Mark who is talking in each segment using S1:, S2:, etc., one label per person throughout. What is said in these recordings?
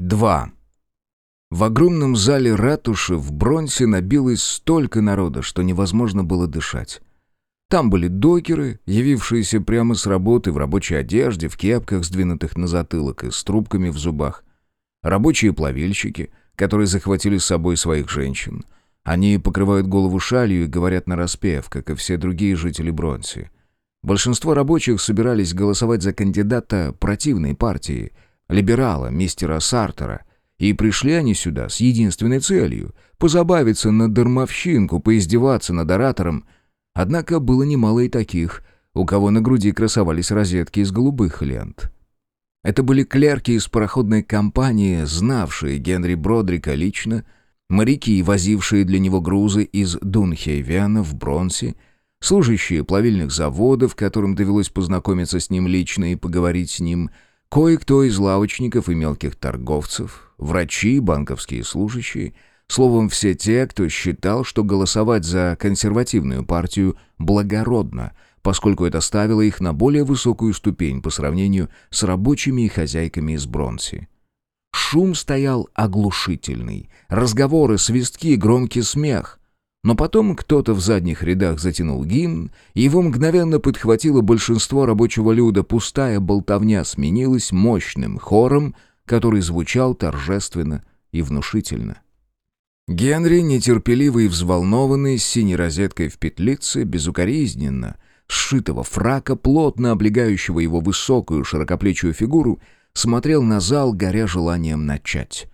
S1: 2. В огромном зале ратуши в Бронсе набилось столько народа, что невозможно было дышать. Там были докеры, явившиеся прямо с работы в рабочей одежде, в кепках, сдвинутых на затылок и с трубками в зубах. Рабочие плавильщики, которые захватили с собой своих женщин. Они покрывают голову шалью и говорят нараспев, как и все другие жители Бронси. Большинство рабочих собирались голосовать за кандидата противной партии — либерала, мистера Сартера, и пришли они сюда с единственной целью — позабавиться на дармовщинку, поиздеваться над оратором. Однако было немало и таких, у кого на груди красовались розетки из голубых лент. Это были клерки из пароходной компании, знавшие Генри Бродрика лично, моряки, возившие для него грузы из Дунхейвена в Бронсе, служащие плавильных заводов, которым довелось познакомиться с ним лично и поговорить с ним — Кое-кто из лавочников и мелких торговцев, врачи, банковские служащие, словом, все те, кто считал, что голосовать за консервативную партию благородно, поскольку это ставило их на более высокую ступень по сравнению с рабочими и хозяйками из Бронси. Шум стоял оглушительный, разговоры, свистки, громкий смех. Но потом кто-то в задних рядах затянул гимн, и его мгновенно подхватило большинство рабочего люда, пустая болтовня сменилась мощным хором, который звучал торжественно и внушительно. Генри, нетерпеливый и взволнованный, с синей розеткой в петлице, безукоризненно, сшитого фрака, плотно облегающего его высокую широкоплечую фигуру, смотрел на зал, горя желанием начать.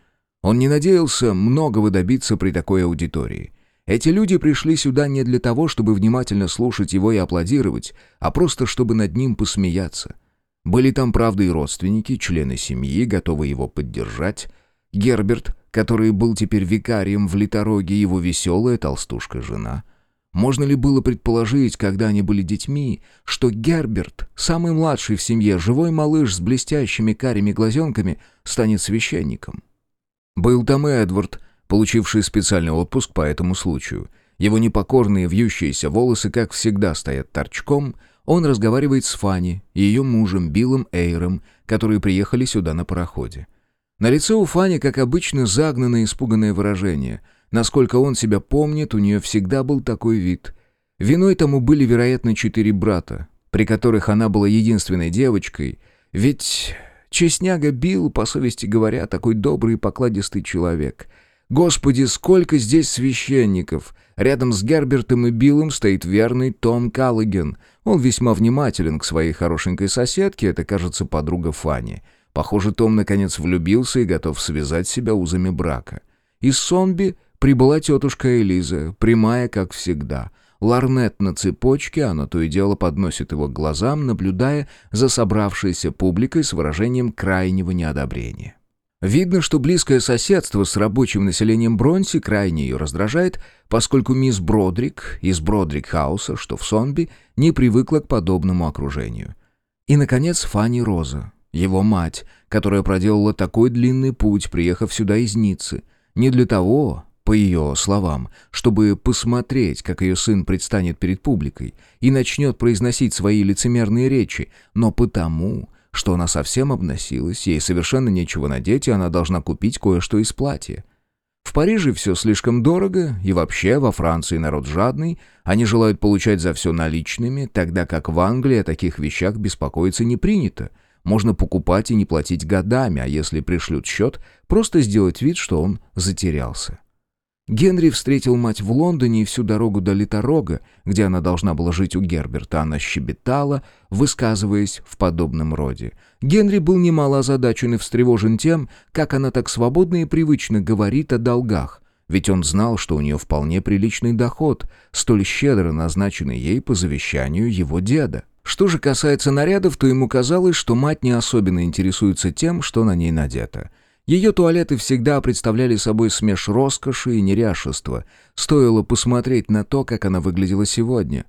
S1: Он не надеялся многого добиться при такой аудитории. Эти люди пришли сюда не для того, чтобы внимательно слушать его и аплодировать, а просто чтобы над ним посмеяться. Были там, правда, и родственники, члены семьи, готовые его поддержать. Герберт, который был теперь викарием в Литороге, его веселая толстушка-жена. Можно ли было предположить, когда они были детьми, что Герберт, самый младший в семье, живой малыш с блестящими карими глазенками, станет священником? Был там и Эдвард, получивший специальный отпуск по этому случаю. Его непокорные вьющиеся волосы, как всегда, стоят торчком. Он разговаривает с Фанни и ее мужем Биллом Эйром, которые приехали сюда на пароходе. На лице у Фанни, как обычно, загнанное испуганное выражение. Насколько он себя помнит, у нее всегда был такой вид. Виной тому были, вероятно, четыре брата, при которых она была единственной девочкой, ведь честняга Билл, по совести говоря, такой добрый и покладистый человек — Господи, сколько здесь священников! Рядом с Гербертом и Биллом стоит верный Том Каллиген. Он весьма внимателен к своей хорошенькой соседке, это, кажется, подруга Фанни. Похоже, Том наконец влюбился и готов связать себя узами брака. Из Сонби прибыла тетушка Элиза, прямая, как всегда. Ларнет на цепочке, она то и дело подносит его к глазам, наблюдая за собравшейся публикой с выражением крайнего неодобрения. Видно, что близкое соседство с рабочим населением Бронси крайне ее раздражает, поскольку мисс Бродрик из Бродрик-хауса, что в Сонби, не привыкла к подобному окружению. И, наконец, Фанни Роза, его мать, которая проделала такой длинный путь, приехав сюда из Ниццы, не для того, по ее словам, чтобы посмотреть, как ее сын предстанет перед публикой и начнет произносить свои лицемерные речи, но потому, что она совсем обносилась, ей совершенно нечего надеть, и она должна купить кое-что из платья. В Париже все слишком дорого, и вообще во Франции народ жадный, они желают получать за все наличными, тогда как в Англии о таких вещах беспокоиться не принято. Можно покупать и не платить годами, а если пришлют счет, просто сделать вид, что он затерялся. Генри встретил мать в Лондоне и всю дорогу до Литорога, где она должна была жить у Герберта, она щебетала, высказываясь в подобном роде. Генри был немало озадачен и встревожен тем, как она так свободно и привычно говорит о долгах, ведь он знал, что у нее вполне приличный доход, столь щедро назначенный ей по завещанию его деда. Что же касается нарядов, то ему казалось, что мать не особенно интересуется тем, что на ней надето — ее туалеты всегда представляли собой смеш роскоши и неряшества. Стоило посмотреть на то, как она выглядела сегодня.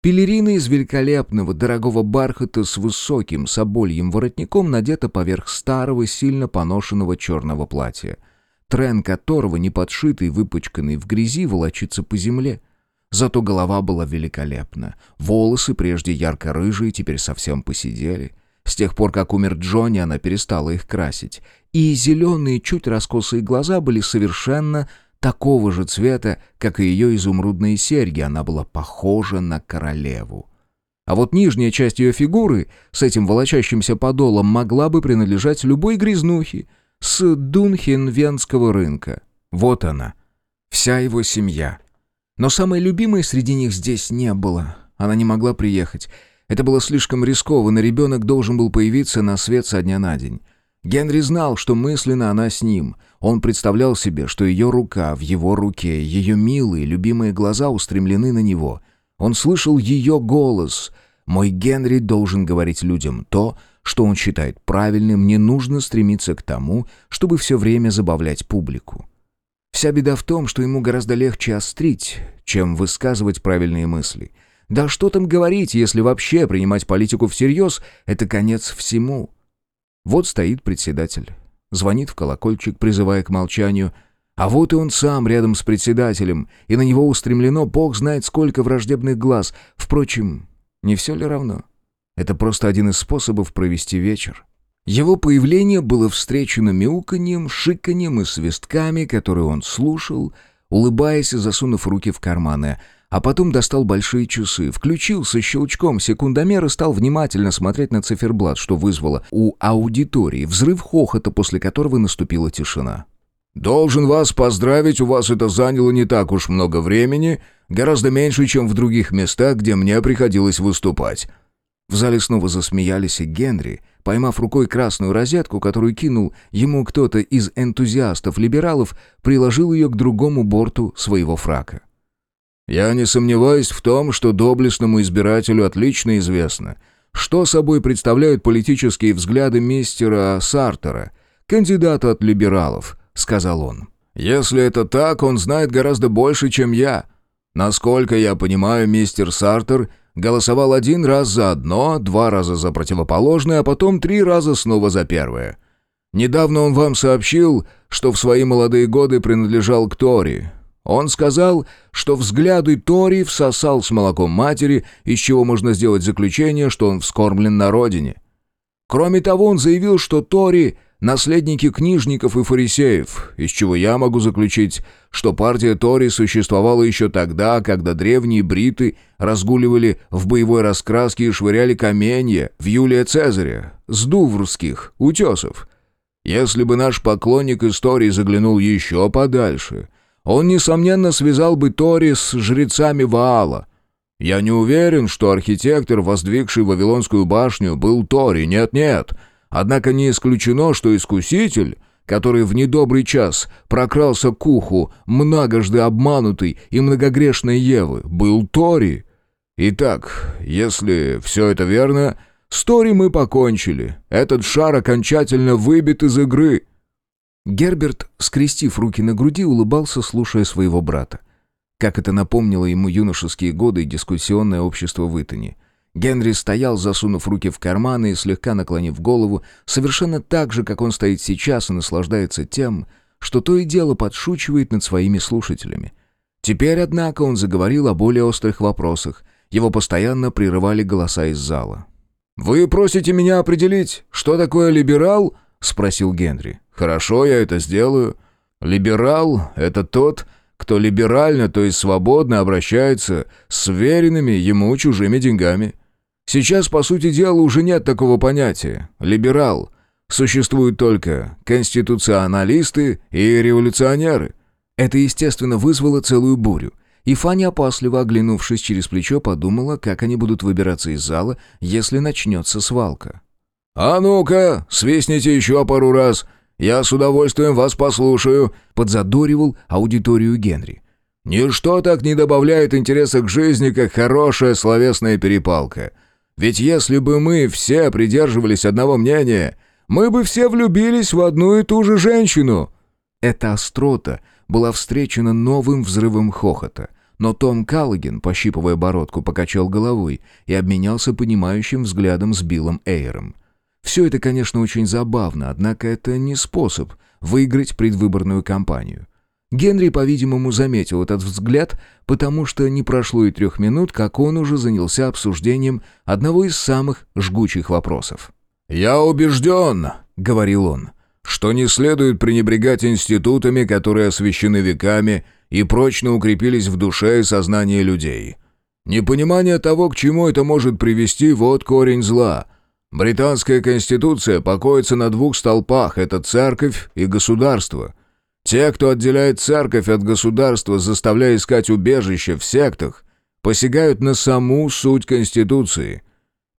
S1: Пелерина из великолепного, дорогого бархата с высоким собольем воротником надета поверх старого, сильно поношенного черного платья, трен которого, не подшитый, выпачканный в грязи, волочится по земле. Зато голова была великолепна. Волосы, прежде ярко-рыжие, теперь совсем посидели — С тех пор, как умер Джонни, она перестала их красить. И зеленые, чуть раскосые глаза были совершенно такого же цвета, как и ее изумрудные серьги. Она была похожа на королеву. А вот нижняя часть ее фигуры с этим волочащимся подолом могла бы принадлежать любой грязнухе с Дунхенвенского рынка. Вот она, вся его семья. Но самой любимой среди них здесь не было. Она не могла приехать. Это было слишком рискованно, ребенок должен был появиться на свет со дня на день. Генри знал, что мысленно она с ним. Он представлял себе, что ее рука в его руке, ее милые, любимые глаза устремлены на него. Он слышал ее голос. «Мой Генри должен говорить людям то, что он считает правильным, не нужно стремиться к тому, чтобы все время забавлять публику». Вся беда в том, что ему гораздо легче острить, чем высказывать правильные мысли — да что там говорить, если вообще принимать политику всерьез, это конец всему. Вот стоит председатель, звонит в колокольчик, призывая к молчанию, а вот и он сам рядом с председателем, и на него устремлено бог знает сколько враждебных глаз. Впрочем, не все ли равно? Это просто один из способов провести вечер. Его появление было встречено мяуканьем, шиканьем и свистками, которые он слушал, улыбаясь и засунув руки в карманы — а потом достал большие часы, включил со щелчком секундомер и стал внимательно смотреть на циферблат, что вызвало у аудитории взрыв хохота, после которого наступила тишина. «Должен вас поздравить, у вас это заняло не так уж много времени, гораздо меньше, чем в других местах, где мне приходилось выступать». В зале снова засмеялись, и Генри, поймав рукой красную розетку, которую кинул ему кто-то из энтузиастов-либералов, приложил ее к другому борту своего фрака. Я не сомневаюсь в том, что доблестному избирателю отлично известно, что собой представляют политические взгляды мистера Сартера, кандидата от либералов, сказал он. Если это так, он знает гораздо больше, чем я. Насколько я понимаю, мистер Сартер голосовал один раз за одно, два раза за противоположное, а потом три раза снова за первое. Недавно он вам сообщил, что в свои молодые годы принадлежал к Тори, он сказал, что взгляды Тори всосал с молоком матери, из чего можно сделать заключение, что он вскормлен на родине. Кроме того, он заявил, что Тори — наследники книжников и фарисеев, из чего я могу заключить, что партия Тори существовала еще тогда, когда древние бриты разгуливали в боевой раскраске и швыряли каменья в Юлия Цезаря с дуврских утесов. Если бы наш поклонник истории заглянул еще подальше — он, несомненно, связал бы Тори с жрецами Ваала. Я не уверен, что архитектор, воздвигший Вавилонскую башню, был Тори, нет-нет. Однако не исключено, что искуситель, который в недобрый час прокрался к уху многожды обманутой и многогрешной Евы, был Тори. Итак, если все это верно, с Тори мы покончили. Этот шар окончательно выбит из игры. Герберт, скрестив руки на груди, улыбался, слушая своего брата. Как это напомнило ему юношеские годы и дискуссионное общество в Итоне. Генри стоял, засунув руки в карманы и слегка наклонив голову, совершенно так же, как он стоит сейчас и наслаждается тем, что то и дело подшучивает над своими слушателями. Теперь, однако, он заговорил о более острых вопросах. Его постоянно прерывали голоса из зала. «Вы просите меня определить, что такое либерал?» — спросил Генри. Хорошо, я это сделаю. Либерал — это тот, кто либерально, то есть свободно обращается с веренными ему чужими деньгами. Сейчас, по сути дела, уже нет такого понятия. Либерал. Существуют только конституционалисты и революционеры. Это, естественно, вызвало целую бурю. И Фанни, опасливо оглянувшись через плечо, подумала, как они будут выбираться из зала, если начнется свалка. «А ну-ка, свистните еще пару раз!» «Я с удовольствием вас послушаю», — подзадоривал аудиторию Генри. «Ничто так не добавляет интереса к жизни, как хорошая словесная перепалка. Ведь если бы мы все придерживались одного мнения, мы бы все влюбились в одну и ту же женщину». Эта острота была встречена новым взрывом хохота. Но Том Каллоген, пощипывая бородку, покачал головой и обменялся понимающим взглядом с Биллом Эйром. Все это, конечно, очень забавно, однако это не способ выиграть предвыборную кампанию. Генри, по-видимому, заметил этот взгляд, потому что не прошло и трех минут, как он уже занялся обсуждением одного из самых жгучих вопросов. «Я убежден», — говорил он, — «что не следует пренебрегать институтами, которые освящены веками и прочно укрепились в душе и сознании людей. Непонимание того, к чему это может привести, вот корень зла. Британская конституция покоится на двух столпах — это церковь и государство. Те, кто отделяет церковь от государства, заставляя искать убежище в сектах, посягают на саму суть конституции.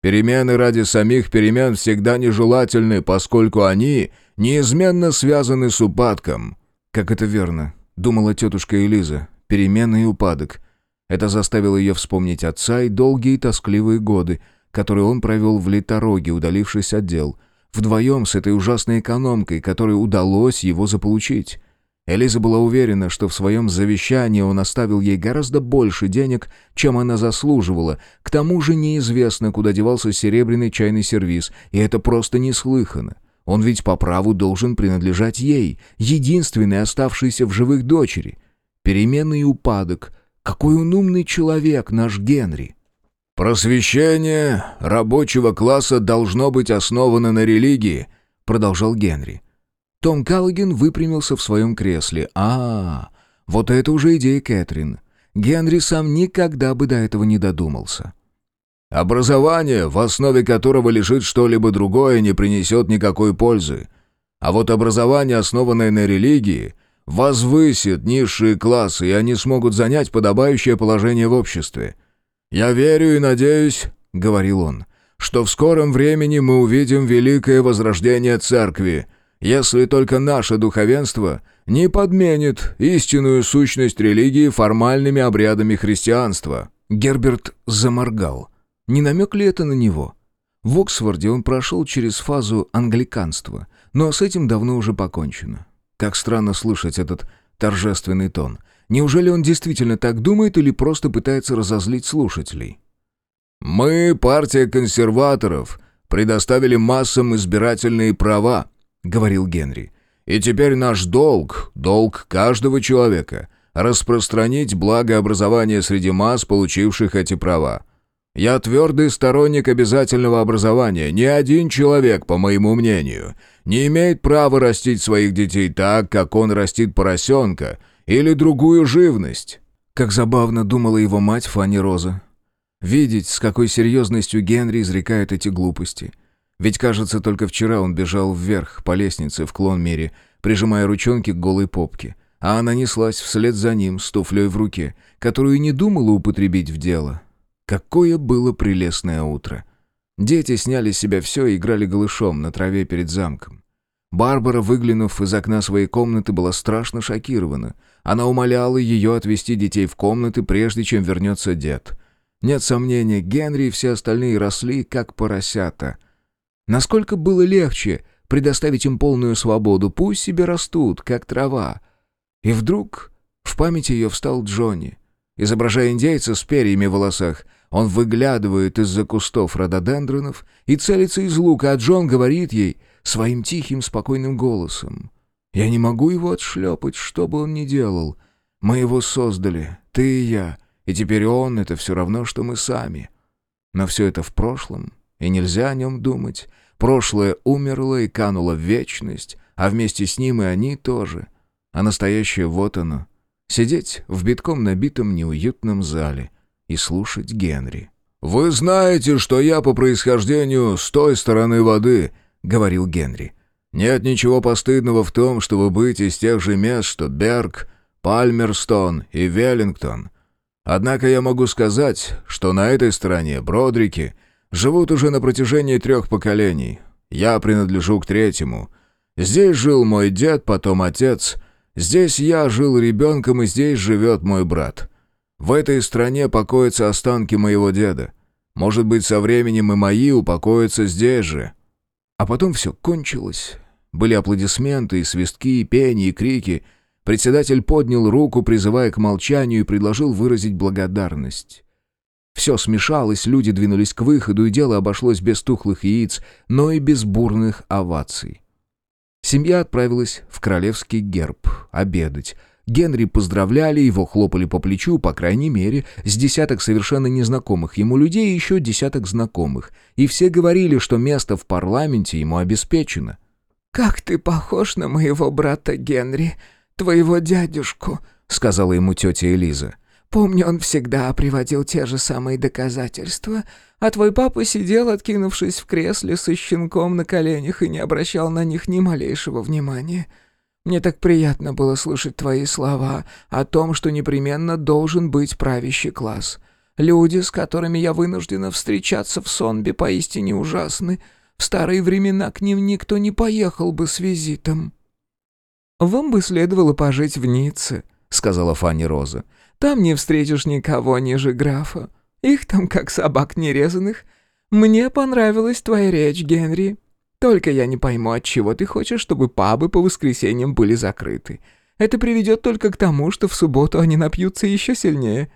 S1: Перемены ради самих перемен всегда нежелательны, поскольку они неизменно связаны с упадком.
S2: Как это верно, думала тетушка Элиза. Перемены и упадок. Это заставило ее вспомнить отца и долгие тоскливые годы, которые он провел в Литороге, удалившись от дел, вдвоем с этой ужасной экономкой, которой удалось его заполучить. Элиза была уверена, что в своем завещании он оставил ей гораздо больше денег, чем она заслуживала. К тому же неизвестно, куда девался серебряный чайный сервиз, и это просто неслыханно. Он ведь по праву должен принадлежать ей, единственной оставшейся в живых дочери. Переменный упадок. Какой он умный человек, наш Генри.
S1: «Просвещение рабочего класса должно быть основано на религии», — продолжал Генри.
S2: Том Каллиген выпрямился в своем кресле. -а, -а вот это уже идея Кэтрин. Генри сам никогда бы до этого не додумался.
S1: «Образование, в основе которого лежит что-либо другое, не принесет никакой пользы. А вот образование, основанное на религии, возвысит низшие классы, и они смогут занять подобающее положение в обществе. Я верю и надеюсь, — говорил он, — что в скором времени мы увидим великое возрождение церкви — если только наше духовенство не подменит истинную сущность религии формальными обрядами христианства».
S2: Герберт заморгал. Не намек ли это на него? В Оксфорде он прошел через фазу англиканства, но с этим давно уже покончено. Как странно слышать этот торжественный тон. Неужели он действительно так думает или просто пытается разозлить слушателей?
S1: «Мы, партия консерваторов, предоставили массам избирательные права», — говорил Генри. «И теперь наш долг, долг каждого человека, распространить благообразование среди масс, получивших эти права. Я твердый сторонник обязательного образования. Ни один человек, по моему мнению, не имеет права растить своих детей так, как он растит поросенка или другую живность».
S2: Как забавно думала его мать Фанни Роза. Видеть, с какой серьезностью Генри изрекает эти глупости — ведь, кажется, только вчера он бежал вверх по лестнице в Клонмере, прижимая ручонки к голой попке, а она неслась вслед за ним с туфлей в руке, которую не думала употребить в дело. Какое было прелестное утро! Дети сняли с себя все и играли голышом на траве перед замком. Барбара, выглянув из окна своей комнаты, была страшно шокирована. Она умоляла ее отвезти детей в комнаты, прежде чем вернется дед. Нет сомнения, Генри и все остальные росли, как поросята — Насколько было легче предоставить им полную свободу, пусть себе растут, как трава. И вдруг в памяти ее встал Джонни. Изображая индейца с перьями в волосах, он выглядывает из-за кустов рододендронов и целится из лука, а Джон говорит ей своим тихим, спокойным голосом. «Я не могу его отшлепать, что бы он ни делал. Мы его создали, ты и я, и теперь он — это все равно, что мы сами. Но все это в прошлом, и нельзя о нем думать. Прошлое умерло и кануло в вечность, а вместе с ним и они тоже. А настоящее вот оно. Сидеть в битком набитом неуютном зале и слушать Генри.
S1: «Вы знаете, что я по происхождению с той стороны воды», — говорил Генри. «Нет ничего постыдного в том, чтобы быть из тех же мест, что Берг, Пальмерстон и Веллингтон. Однако я могу сказать, что на этой стороне Бродрики — Живут уже на протяжении трех поколений. Я принадлежу к третьему. Здесь жил мой дед, потом отец. Здесь я жил ребенком, и здесь живет мой брат. В этой стране покоятся останки моего деда. Может быть, со временем и мои упокоятся здесь же».
S2: А потом все кончилось. Были аплодисменты, и свистки, и пение, и крики. Председатель поднял руку, призывая к молчанию, и предложил выразить благодарность. Все смешалось, люди двинулись к выходу, и дело обошлось без тухлых яиц, но и без бурных оваций. Семья отправилась в королевский герб обедать.
S1: Генри поздравляли, его хлопали по плечу, по крайней мере, с десяток совершенно незнакомых ему людей и еще десяток знакомых. И все говорили, что место в парламенте ему обеспечено.
S2: «Как ты похож на моего брата Генри, твоего дядюшку», — сказала ему тетя Элиза. «Помню, он всегда приводил те же самые доказательства, а твой папа сидел, откинувшись в кресле со щенком на коленях и не обращал на них ни малейшего внимания». Мне так приятно было слышать твои слова о том, что непременно должен быть правящий класс. Люди, с которыми я вынуждена встречаться в сонбе, поистине ужасны. В старые времена к ним никто не поехал бы с визитом». «Вам бы следовало пожить в Ницце», — сказала Фанни Роза. «Там не встретишь никого ниже графа. Их там как собак нерезанных. Мне понравилась твоя речь, Генри. Только я не пойму, от чего ты хочешь, чтобы пабы по воскресеньям были закрыты. Это приведет только к тому, что в субботу они напьются еще сильнее.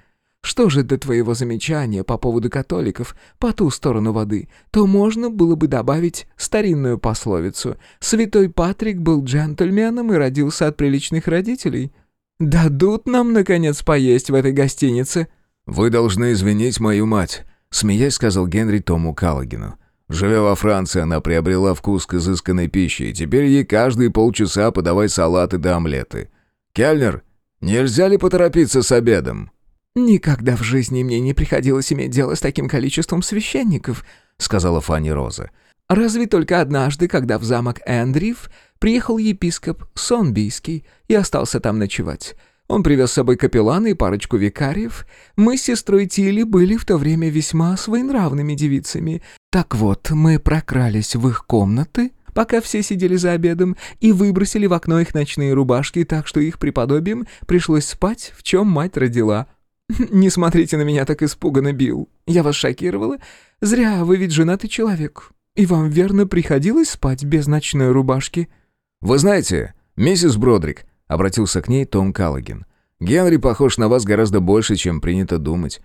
S2: Что же до твоего замечания по поводу католиков по ту сторону воды, то можно было бы добавить старинную пословицу «Святой Патрик был джентльменом и родился от приличных родителей». Дадут нам, наконец, поесть в этой гостинице».
S1: «Вы должны извинить мою мать», — смеясь сказал Генри Тому Каллогину. Живя во Франции, она приобрела вкус к изысканной пище, и теперь ей каждые полчаса подавай салаты да омлеты. «Кельнер, нельзя ли поторопиться с обедом?»
S2: «Никогда в жизни мне не приходилось иметь дело с таким количеством священников», — сказала Фанни Роза. «Разве только однажды, когда в замок Эндриф приехал епископ Сонбийский и остался там ночевать. Он привез с собой капеллана и парочку викариев. Мы с сестрой Тилли были в то время весьма своенравными девицами. Так вот, мы прокрались в их комнаты, пока все сидели за обедом, и выбросили в окно их ночные рубашки, так что их преподобием пришлось спать, в чем мать родила. Не смотрите на меня так испуганно, Билл. Я вас шокировала? Зря, вы ведь женатый человек. И вам верно приходилось спать без ночной рубашки?»
S1: «Вы знаете, миссис Бродрик», Обратился к ней Том Каллоген. «Генри похож на вас гораздо больше, чем принято думать.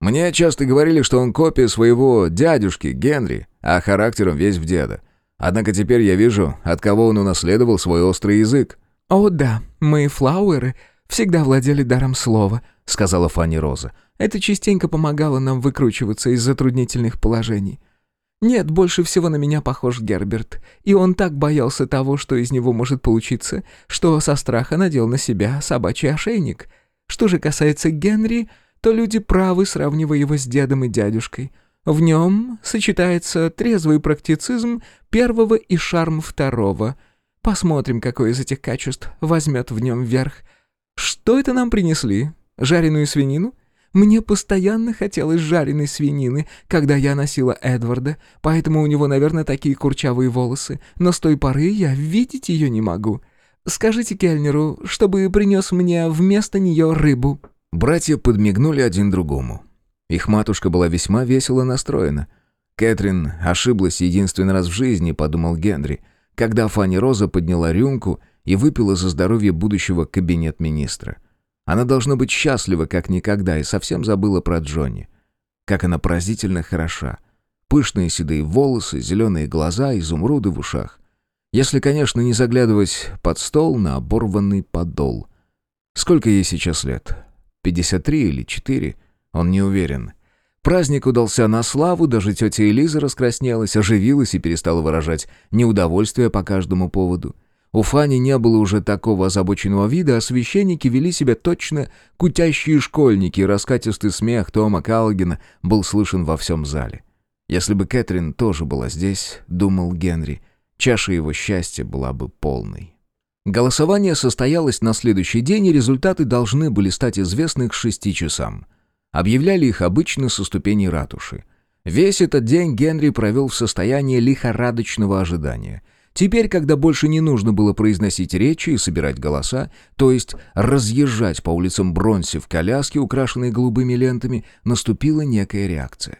S1: Мне часто говорили, что он копия своего дядюшки Генри, а характером весь в деда. Однако теперь я вижу, от кого он унаследовал свой острый язык».
S2: «О да, мы, флауэры, всегда владели даром слова», — сказала Фанни Роза. «Это частенько помогало нам выкручиваться из затруднительных положений. Нет, больше всего на меня похож Герберт, и он так боялся того, что из него может получиться, что со страха надел на себя собачий ошейник. Что же касается Генри, то люди правы, сравнивая его с дедом и дядюшкой. В нем сочетается трезвый практицизм первого и шарм второго. Посмотрим, какое из этих качеств возьмет в нем верх. Что это нам принесли? Жареную свинину? Мне постоянно хотелось жареной свинины, когда я носила Эдварда, поэтому у него, наверное, такие курчавые волосы, но с той поры я видеть ее не могу. Скажите Кельнеру, чтобы принес мне вместо нее рыбу».
S1: Братья подмигнули один другому. Их матушка была весьма весело настроена. «Кэтрин ошиблась единственный раз в жизни», — подумал Генри, когда Фанни Роза подняла рюмку и выпила за здоровье будущего кабинет-министра. Она должна быть счастлива как никогда и совсем забыла про Джонни. Как она поразительно хороша. Пышные седые волосы, зеленые глаза, изумруды в ушах. Если, конечно, не заглядывать под стол на оборванный подол. Сколько ей сейчас лет? 53 или 4? Он не уверен. Праздник удался на славу, даже тетя Элиза раскраснелась, оживилась и перестала выражать неудовольствие по каждому поводу. У Фани не было уже такого озабоченного вида, а священники вели себя точно кутящие школьники, и раскатистый смех Тома Каллогена был слышен во всем зале. Если бы Кэтрин тоже была здесь, думал Генри, чаша его счастья была бы полной. Голосование состоялось на следующий день, и результаты должны были стать известны к шести часам. Объявляли их обычно со ступеней ратуши. Весь этот день Генри провел в состоянии лихорадочного ожидания — Теперь, когда больше не нужно было произносить речи и собирать голоса, то есть разъезжать по улицам Бронси в коляске, украшенной голубыми лентами, наступила некая реакция.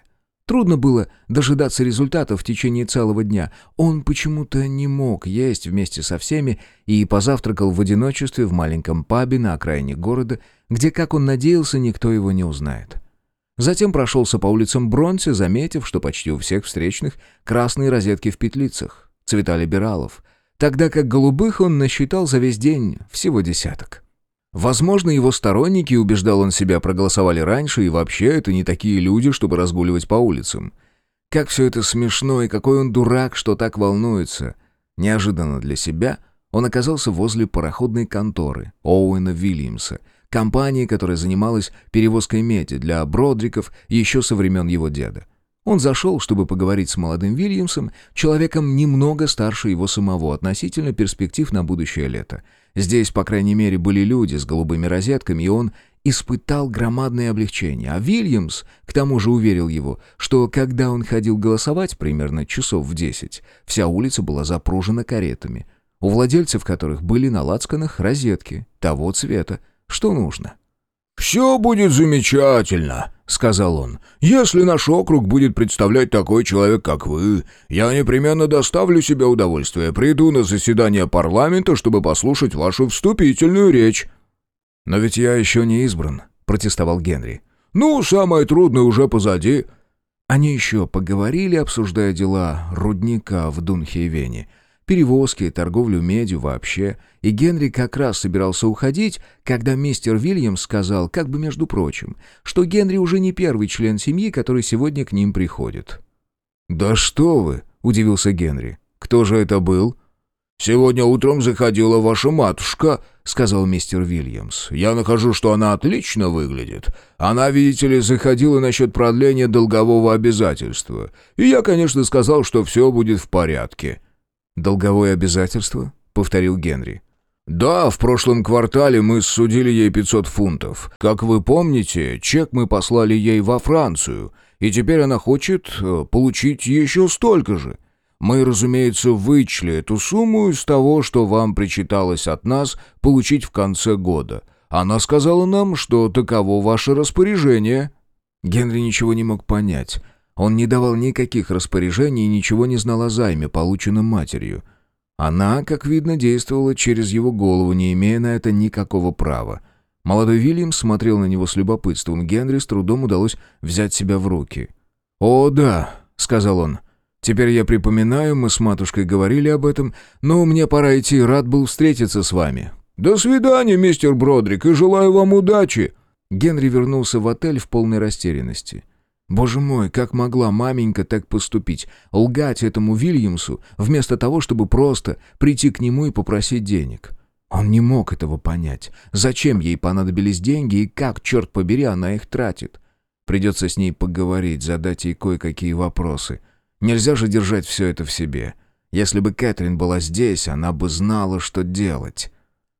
S1: Трудно было дожидаться результатов в течение целого дня. Он почему-то не мог есть вместе со всеми и позавтракал в одиночестве в маленьком пабе на окраине города, где, как он надеялся, никто его не узнает. Затем прошелся по улицам Бронси, заметив, что почти у всех встречных красные розетки в петлицах цвета либералов, тогда как голубых он насчитал за весь день всего десяток. Возможно, его сторонники, убеждал он себя, проголосовали раньше, и вообще это не такие люди, чтобы разгуливать по улицам. Как все это смешно, и какой он дурак, что так волнуется. Неожиданно для себя он оказался возле пароходной конторы Оуэна Вильямса, компании, которая занималась перевозкой меди для Бродриков еще со времен его деда. Он зашел, чтобы поговорить с молодым Вильямсом, человеком немного старше его самого относительно перспектив на будущее лето. Здесь, по крайней мере, были люди с голубыми розетками, и он испытал громадное облегчение. А Вильямс, к тому же, уверил его, что когда он ходил голосовать примерно часов в десять, вся улица была запружена каретами, у владельцев которых были на лацканах розетки того цвета, что нужно.
S2: «Все будет замечательно», — сказал он. «Если наш округ будет представлять такой человек, как вы, я непременно доставлю себе удовольствие. Приду на заседание парламента, чтобы послушать вашу вступительную речь».
S1: «Но ведь я еще не избран», — протестовал Генри.
S2: «Ну, самое трудное уже позади».
S1: Они еще поговорили, обсуждая дела рудника в Дунхейвене, перевозки, торговлю медью вообще, и Генри как раз собирался уходить, когда мистер Вильямс сказал, как бы между прочим, что Генри уже не первый член семьи, который сегодня к ним приходит.
S2: «Да что вы!» — удивился Генри. «Кто же это был?» «Сегодня утром заходила ваша матушка», — сказал мистер Вильямс. «Я нахожу, что она отлично выглядит. Она, видите ли, заходила насчет продления долгового обязательства. И я, конечно, сказал, что все будет в порядке».
S1: «Долговое обязательство?» — повторил Генри.
S2: «Да, в прошлом квартале мы судили ей 500 фунтов. Как вы помните, чек мы послали ей во Францию, и теперь она хочет э, получить еще столько же». Мы, разумеется, вычли эту сумму из того, что вам причиталось от нас получить в конце года. Она сказала нам, что таково ваше распоряжение».
S1: Генри ничего не мог понять. Он не давал никаких распоряжений и ничего не знал о займе, полученном матерью. Она, как видно, действовала через его голову, не имея на это никакого права. Молодой Вильям смотрел на него с любопытством. Генри с трудом удалось взять себя в руки.
S2: «О, да», — сказал он, — Теперь я припоминаю, мы с матушкой говорили об этом, но мне пора идти, рад был встретиться с вами. До свидания, мистер Бродрик, и желаю вам удачи!»
S1: Генри вернулся в отель в полной растерянности. Боже мой, как могла маменька так поступить? Лгать этому Вильямсу, вместо того, чтобы просто прийти к нему и попросить денег. Он не мог этого понять. Зачем ей понадобились деньги и как, черт побери, она их тратит? Придется с ней поговорить, задать ей кое-какие вопросы. Нельзя же держать все это в себе. Если бы Кэтрин была здесь, она бы знала, что делать.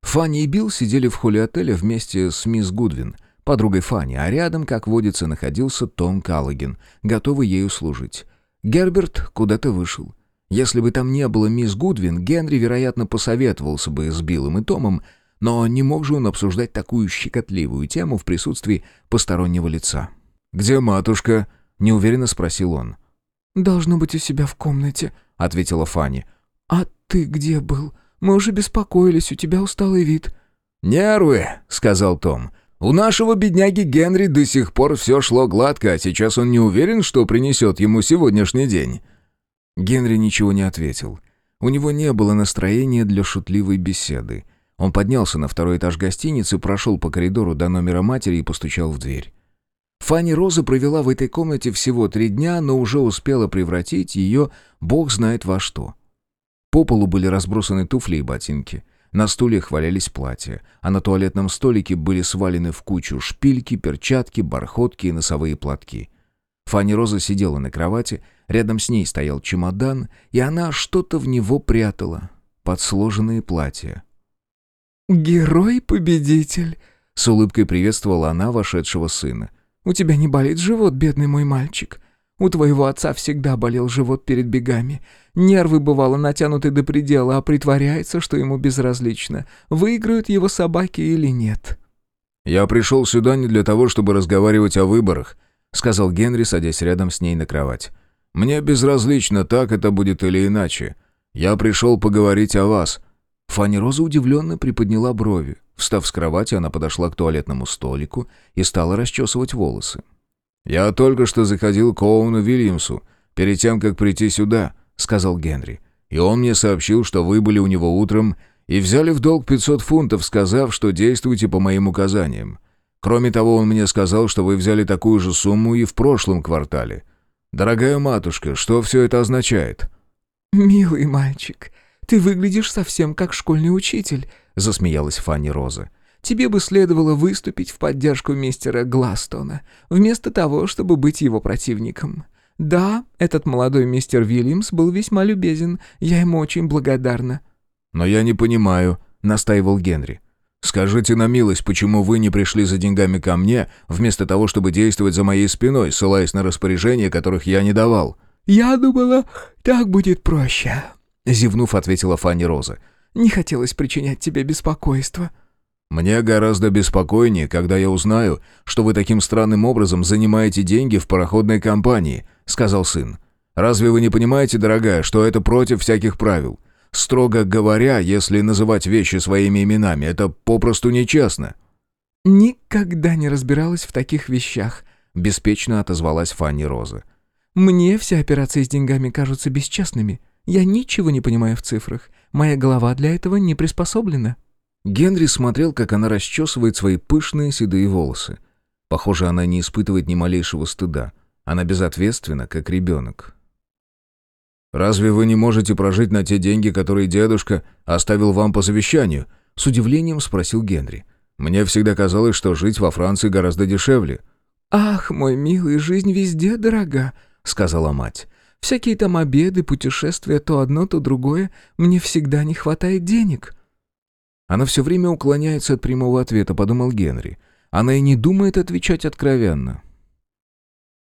S1: Фанни и Билл сидели в холле отеля вместе с мисс Гудвин, подругой Фанни, а рядом, как водится, находился Том Каллоген, готовый ею служить. Герберт куда-то вышел. Если бы там не было мисс Гудвин, Генри, вероятно, посоветовался бы с Биллом и Томом, но не мог же он обсуждать такую щекотливую тему в присутствии постороннего лица.
S2: «Где матушка?» — неуверенно спросил он.
S3: «Должно быть у себя в комнате», — ответила Фанни. «А ты где был? Мы уже беспокоились, у тебя усталый вид».
S2: «Нервы», — сказал Том. «У нашего бедняги Генри до сих пор все шло гладко, а сейчас он не уверен, что принесет ему сегодняшний день».
S1: Генри ничего не ответил. У него не было настроения для шутливой беседы. Он поднялся на второй этаж гостиницы, прошел по коридору до номера матери и постучал в дверь. Фанни Роза провела в этой комнате всего три дня, но уже успела превратить ее бог знает во что. По полу были разбросаны туфли и ботинки. На стульях валялись платья, а на туалетном столике были свалены в кучу шпильки, перчатки, бархотки и носовые платки. Фанни Роза сидела на кровати, рядом с ней стоял чемодан, и она что-то в него прятала, под сложенные платья.
S3: «Герой-победитель!»
S1: — с улыбкой приветствовала она вошедшего сына.
S3: У тебя не болит живот, бедный мой мальчик? У твоего отца всегда болел живот перед бегами. Нервы, бывало, натянуты до предела, а притворяется, что ему безразлично, выиграют его собаки или нет».
S2: «Я пришел сюда не для того, чтобы разговаривать о выборах», — сказал Генри, садясь рядом с ней на кровать. «Мне безразлично, так это будет или иначе. Я пришел поговорить о вас».
S1: Фанни Роза удивленно приподняла брови. Встав с кровати, она подошла к туалетному столику и стала расчесывать волосы.
S2: «Я только что заходил к Оуну Вильямсу, перед тем, как прийти сюда», — сказал Генри. «И он мне сообщил, что вы были у него утром,
S1: и взяли в долг 500 фунтов, сказав, что действуйте по моим указаниям. Кроме того, он мне сказал, что вы взяли такую же сумму и в прошлом квартале. Дорогая матушка, что все это означает?»
S3: «Милый мальчик, ты выглядишь совсем как школьный учитель», — засмеялась Фанни Роза. «Тебе бы следовало выступить в поддержку мистера Гластона, вместо того, чтобы быть его противником. Да, этот молодой мистер Вильямс был весьма любезен, я ему очень благодарна».
S1: «Но я не понимаю», — настаивал Генри. «Скажите на милость, почему вы не пришли за деньгами ко мне, вместо того, чтобы действовать за моей спиной, ссылаясь на распоряжения, которых я не давал?»
S3: «Я думала, так будет проще», — зевнув, ответила Фанни Роза. «Не хотелось причинять тебе беспокойство».
S1: «Мне гораздо беспокойнее, когда я узнаю, что вы таким странным образом занимаете деньги в пароходной компании», — сказал сын. «Разве вы не понимаете, дорогая, что это против всяких правил? Строго говоря, если называть вещи своими именами, это попросту нечестно».
S3: «Никогда не разбиралась в таких вещах», — беспечно отозвалась Фанни Роза. «Мне все операции с деньгами кажутся бесчестными. Я ничего не понимаю в цифрах. Моя голова для этого не приспособлена».
S1: Генри смотрел, как она расчесывает свои пышные седые волосы. Похоже, она не испытывает ни малейшего стыда. Она безответственна, как ребенок. «Разве вы не можете прожить на те деньги, которые дедушка оставил вам по завещанию?» С удивлением спросил Генри. «Мне всегда казалось, что жить во Франции гораздо дешевле».
S3: «Ах, мой милый, жизнь везде дорога», — сказала мать. «Всякие там обеды, путешествия, то одно, то другое. Мне всегда не хватает денег».
S1: Она все время уклоняется от прямого ответа, подумал Генри. Она и не думает отвечать откровенно.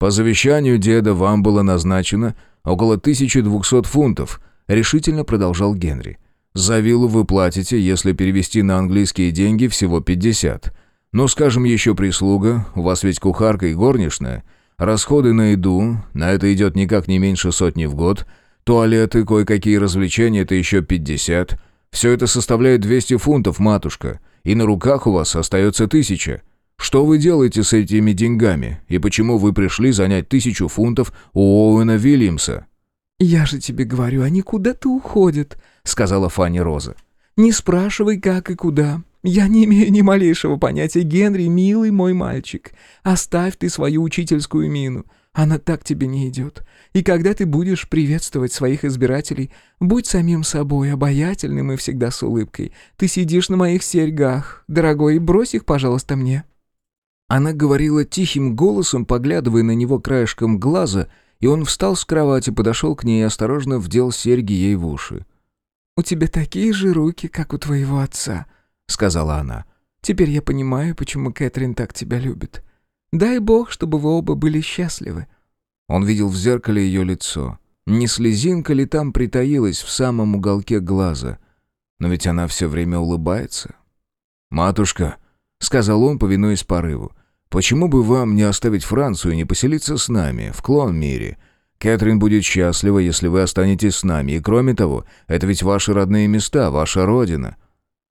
S1: «По завещанию деда вам было назначено около 1200 фунтов», решительно продолжал Генри. «За виллу вы платите, если перевести на английские деньги, всего 50. Ну, скажем, еще прислуга, у вас ведь кухарка и горничная. Расходы на еду, на это идет никак не меньше сотни в год. Туалеты, кое-какие развлечения, это еще 50. Все это составляет 200 фунтов, матушка, и на руках у вас остается тысяча. Что вы делаете с этими деньгами, и почему вы пришли занять тысячу фунтов у Оуэна Вильямса?»
S3: «Я же тебе говорю, они куда-то уходят», — сказала Фанни Роза. «Не спрашивай, как и куда. Я не имею ни малейшего понятия, Генри, милый мой мальчик. Оставь ты свою учительскую мину. Она так тебе не идет. И когда ты будешь приветствовать своих избирателей, будь самим собой, обаятельным и всегда с улыбкой. Ты сидишь на моих серьгах, дорогой, брось их, пожалуйста, мне».
S1: Она говорила тихим голосом, поглядывая на него краешком глаза, и он встал с кровати, подошел к ней и осторожно вдел серьги ей в уши.
S3: «У тебя такие же руки, как у твоего отца», — сказала она. «Теперь я понимаю, почему Кэтрин так тебя любит. Дай бог, чтобы вы оба были счастливы».
S1: Он видел в зеркале ее лицо. Не слезинка ли там притаилась в самом уголке глаза? Но ведь она все время улыбается. «Матушка», — сказал он, повинуясь порыву, «почему бы вам не оставить Францию и не поселиться с нами, в Клон-мире? Кэтрин будет счастлива, если вы останетесь с нами, и кроме того, это ведь ваши родные места, ваша родина».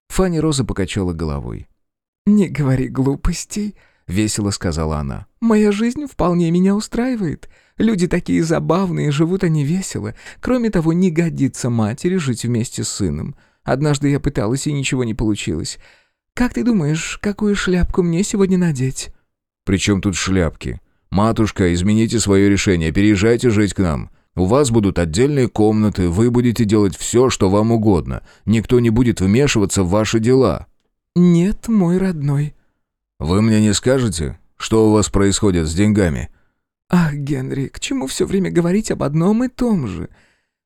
S1: Фанни Роза покачала головой.
S3: «Не говори глупостей», — весело сказала она. «Моя жизнь вполне меня устраивает. Люди такие забавные, живут они весело. Кроме того, не годится матери жить вместе с сыном. Однажды я пыталась, и ничего не получилось. Как ты думаешь, какую шляпку мне сегодня надеть?»
S1: «При чем тут шляпки? Матушка, измените свое решение, переезжайте жить к нам. У вас будут отдельные комнаты, вы будете делать все, что вам угодно. Никто не будет вмешиваться в ваши дела».
S3: «Нет, мой родной»,
S1: «Вы мне не скажете, что у вас происходит с деньгами?»
S3: «Ах, Генри, к чему все время говорить об одном и том же?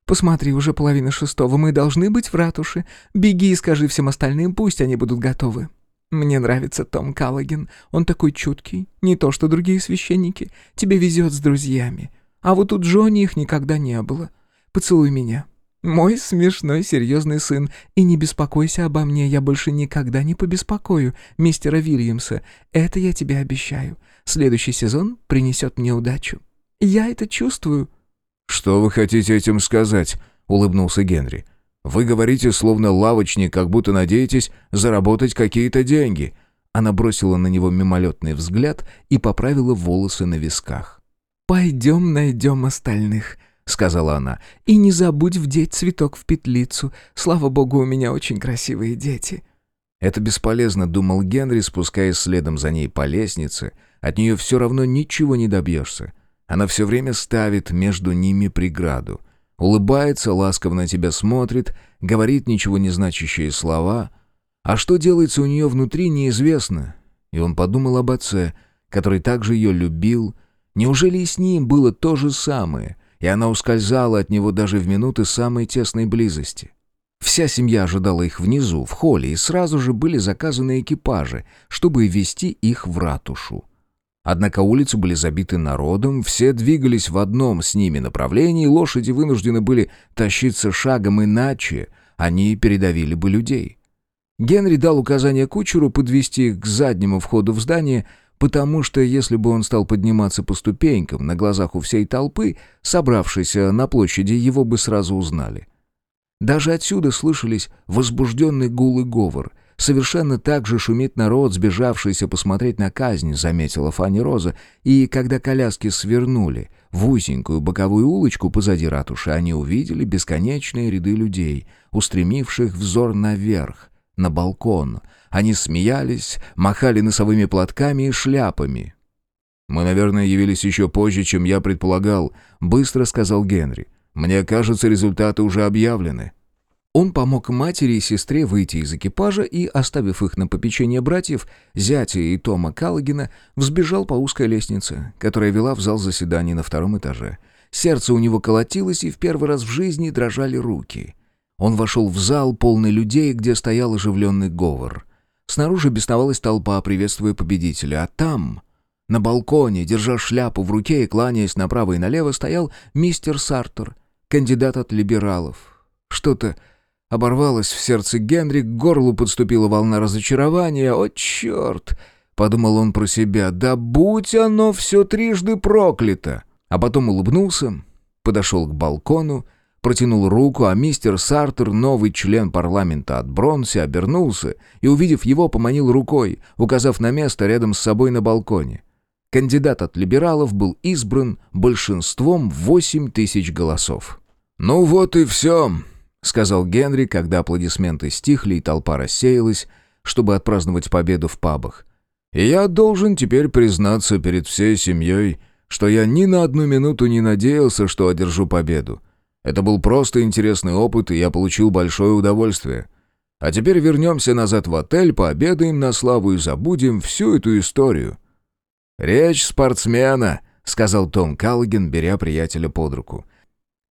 S3: Посмотри, уже половина шестого, мы должны быть в ратуше. Беги и скажи всем остальным, пусть они будут готовы. Мне нравится Том Каллоген, он такой чуткий, не то что другие священники. Тебе везет с друзьями. А вот у Джонни их никогда не было. Поцелуй меня, «Мой смешной серьезный сын, и не беспокойся обо мне, я больше никогда не побеспокою мистера Вильямса. Это я тебе обещаю. Следующий сезон принесет мне удачу. Я это чувствую».
S1: «Что вы хотите этим сказать?» — улыбнулся Генри. «Вы говорите, словно лавочник, как будто надеетесь заработать какие-то деньги». Она бросила на него мимолетный взгляд и поправила волосы на висках.
S3: «Пойдем найдем остальных», — сказала она. «И не забудь вдеть цветок в петлицу. Слава богу, у меня очень красивые дети».
S1: Это бесполезно, думал Генри, спускаясь следом за ней по лестнице. От нее все равно ничего не добьешься. Она все время ставит между ними преграду. Улыбается, ласково на тебя смотрит, говорит ничего не значащие слова. А что делается у нее внутри, неизвестно. И он подумал об отце, который также ее любил. Неужели и с ним было то же самое, и она ускользала от него даже в минуты самой тесной близости? Вся семья ожидала их внизу, в холле, и сразу же были заказаны экипажи, чтобы вести их в ратушу. Однако улицы были забиты народом, все двигались в одном с ними направлении, лошади вынуждены были тащиться шагом иначе, они передавили бы людей. Генри дал указание кучеру подвести их к заднему входу в здание, потому что если бы он стал подниматься по ступенькам на глазах у всей толпы, собравшейся на площади, его бы сразу узнали. Даже отсюда слышались возбужденный гул и говор. Совершенно так же шумит народ, сбежавшийся посмотреть на казнь, заметила Фанни Роза, и когда коляски свернули в узенькую боковую улочку позади ратуши, они увидели бесконечные ряды людей, устремивших взор наверх, на балкон. Они смеялись, махали носовыми платками и шляпами. «Мы, наверное, явились еще позже, чем я предполагал», — быстро сказал Генри. Мне кажется, результаты уже объявлены». Он помог матери и сестре выйти из экипажа и, оставив их на попечение братьев, зятя и Тома Каллогина, взбежал по узкой лестнице, которая вела в зал заседаний на втором этаже. Сердце у него колотилось, и в первый раз в жизни дрожали руки. Он вошел в зал, полный людей, где стоял оживленный говор. Снаружи бесновалась толпа, приветствуя победителя, а там... На балконе, держа шляпу в руке и кланяясь направо и налево, стоял мистер Сартер, кандидат от либералов. Что-то оборвалось в сердце Генри, к горлу подступила волна разочарования. «О, черт!» — подумал он про себя. «Да будь оно все трижды проклято!» А потом улыбнулся, подошел к балкону, протянул руку, а мистер Сартер, новый член парламента от Бронси, обернулся и, увидев его, поманил рукой, указав на место рядом с собой на балконе. Кандидат от либералов был избран большинством 8 тысяч голосов. «Ну вот и все», — сказал Генри, когда аплодисменты стихли и толпа рассеялась, чтобы отпраздновать победу в пабах. «И я должен теперь признаться перед всей семьей, что я ни на одну минуту не надеялся, что одержу победу. Это был просто интересный опыт, и я получил большое удовольствие. А теперь вернемся назад в отель, пообедаем на славу и забудем всю эту историю». «Речь спортсмена», — сказал Том Каллиген, беря приятеля под руку.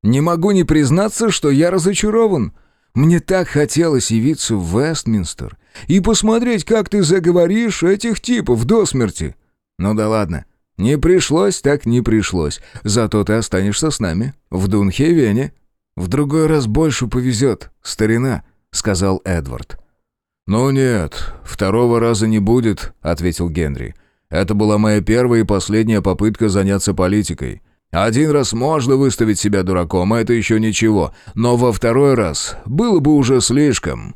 S1: «Не могу не признаться, что я разочарован. Мне так хотелось явиться в Вестминстер и посмотреть, как ты заговоришь этих типов до смерти. Ну да ладно, не пришлось, так не пришлось. Зато ты останешься с нами в Дунхевене. В другой раз больше повезет, старина», — сказал Эдвард. «Ну нет, второго раза не будет», — ответил Генри. Это была моя первая и последняя попытка заняться политикой. Один раз можно выставить себя дураком, а это еще ничего, но во второй раз было бы уже слишком».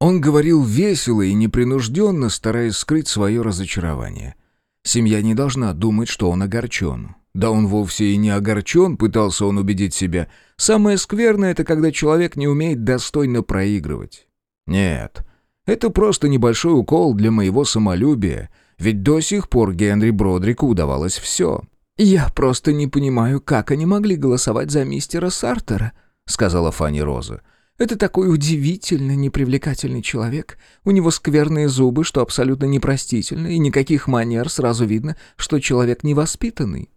S1: Он говорил весело и непринужденно, стараясь скрыть свое разочарование. Семья не должна думать, что он огорчен. Да он вовсе и не огорчен, пытался он убедить себя. Самое скверное — это когда человек не умеет достойно проигрывать. Нет, это просто небольшой укол для моего самолюбия — ведь до сих пор Генри Бродрику удавалось все. «Я просто не понимаю, как они могли голосовать за мистера Сартера», — сказала Фанни Роза. «Это такой удивительно непривлекательный человек. У него скверные зубы, что абсолютно непростительно, и никаких манер, сразу видно, что человек невоспитанный».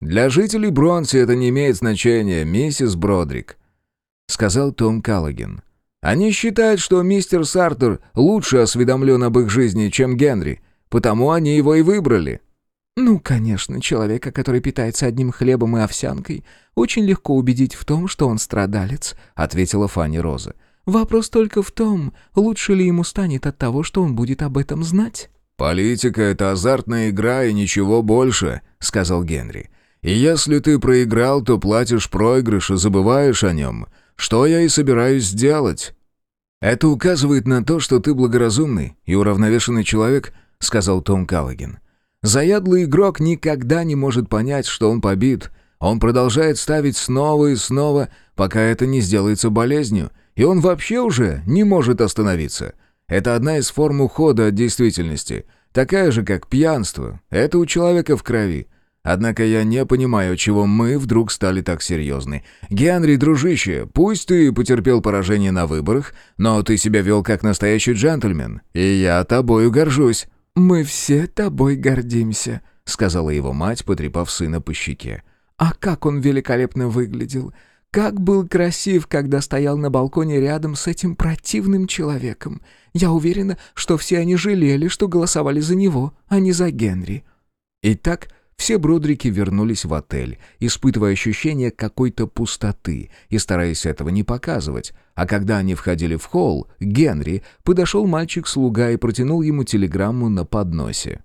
S1: «Для жителей Бронси это не имеет значения, миссис Бродрик», — сказал Том Каллоген. «Они считают, что мистер Сартер лучше осведомлен об их жизни, чем Генри, Потому они его и выбрали». «Ну, конечно, человека, который питается одним хлебом и овсянкой, очень легко убедить в том, что он страдалец», — ответила Фанни Роза. «Вопрос только в том, лучше ли ему станет от того, что он будет об этом знать». «Политика — это азартная игра и ничего больше», — сказал Генри. «И если ты проиграл, то платишь проигрыш и забываешь о нем. Что я и собираюсь сделать». «Это указывает на то, что ты благоразумный и уравновешенный человек», — сказал Том Каллоген. «Заядлый игрок никогда не может понять, что он побит, Он продолжает ставить снова и снова, пока это не сделается болезнью, и он вообще уже не может остановиться. Это одна из форм ухода от действительности, такая же, как пьянство. Это у человека в крови. Однако я не понимаю, чего мы вдруг стали так серьезны. Генри, дружище, пусть ты потерпел поражение на выборах, но ты себя вел как настоящий джентльмен, и я тобою горжусь».
S3: «Мы все тобой гордимся», —
S1: сказала его мать, потрепав сына по щеке.
S3: «А как он великолепно выглядел! Как был красив, когда стоял на балконе рядом с этим противным человеком! Я уверена, что все они жалели, что голосовали за него, а не за Генри».
S1: Итак, все бродрики вернулись в отель, испытывая ощущение какой-то пустоты и стараясь этого не показывать. А когда они входили в холл, Генри подошел мальчик-слуга и протянул ему телеграмму на подносе.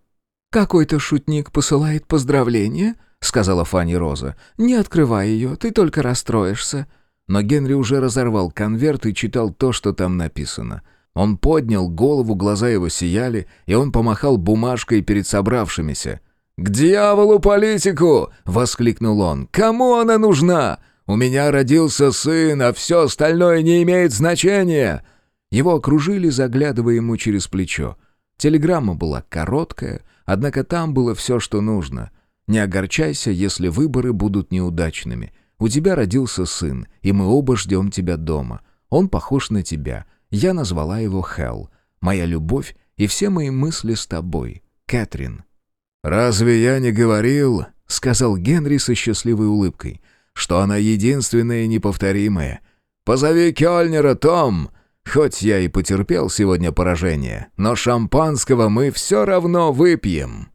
S3: «Какой-то шутник посылает поздравления?» — сказала Фанни Роза. «Не открывай ее, ты только расстроишься».
S1: Но Генри уже разорвал конверт и читал то, что там написано. Он поднял голову, глаза его сияли, и он помахал бумажкой перед собравшимися — «К дьяволу политику!» — воскликнул он. «Кому она нужна? У меня родился сын, а все остальное не имеет значения!» Его окружили, заглядывая ему через плечо. Телеграмма была короткая, однако там было все, что нужно. «Не огорчайся, если выборы будут неудачными. У тебя родился сын, и мы оба ждем тебя дома. Он похож на тебя. Я назвала его Хелл. Моя любовь и все мои мысли с тобой. Кэтрин». «Разве я не говорил, — сказал Генри со счастливой улыбкой, — что она единственная и неповторимая? Позови Кёльнера, Том! Хоть я и потерпел сегодня поражение, но шампанского мы все равно выпьем!»